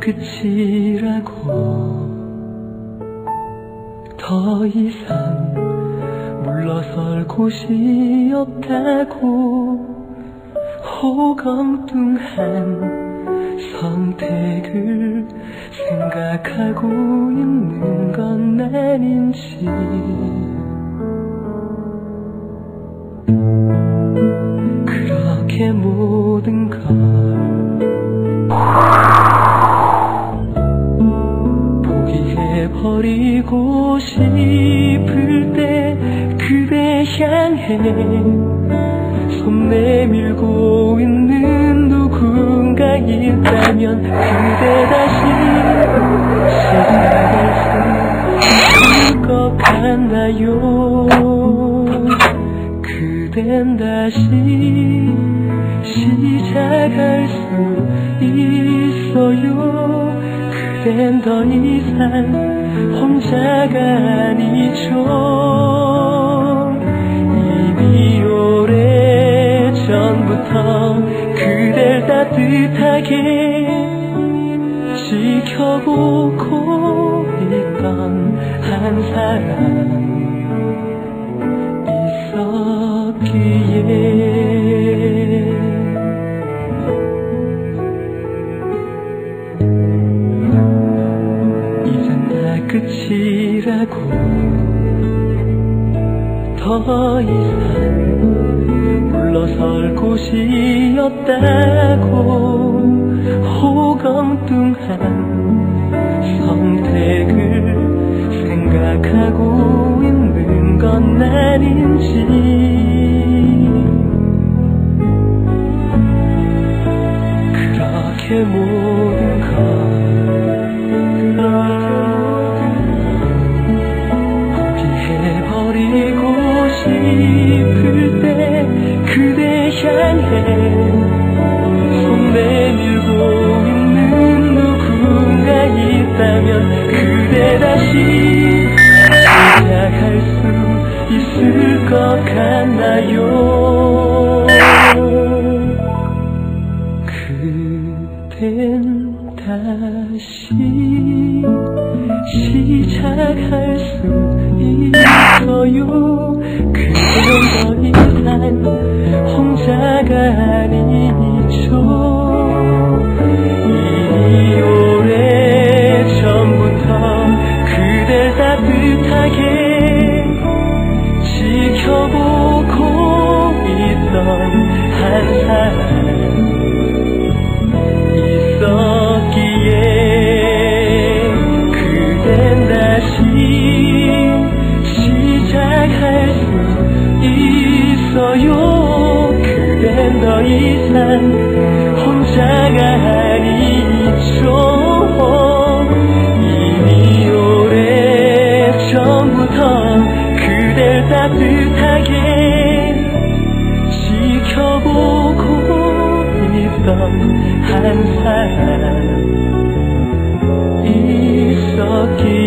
끝이라고 더 이상 물러설 곳이 없다고 호감뚱한 선택을 생각하고 있는 건 아닌지 포기해버리고 싶을 때 그대 향해 손 내밀고 있는 누군가 있다면 그대 다시 생각할 수 있을 것 같나요? 그댄 다시 시작할 수 있어요. 그댄 더 이상 아니죠 이미 오래 전부터 그댈 따뜻하게 지켜보고 있던 한 사람 있었기에 끝이라고. 더 이상 물러설 곳이 없다고. 호감뚱한 선택을 생각하고 있는 건 아닌지 같나요? 그댄 다시 시작할 수 있어요. 그댄 더 이상 혼자가 아니 있어요. 그댄 더 이상 혼자가 아니죠. 이미 오래 전부터 그댈 따뜻하게 지켜보고 있던 한 사람 있었기에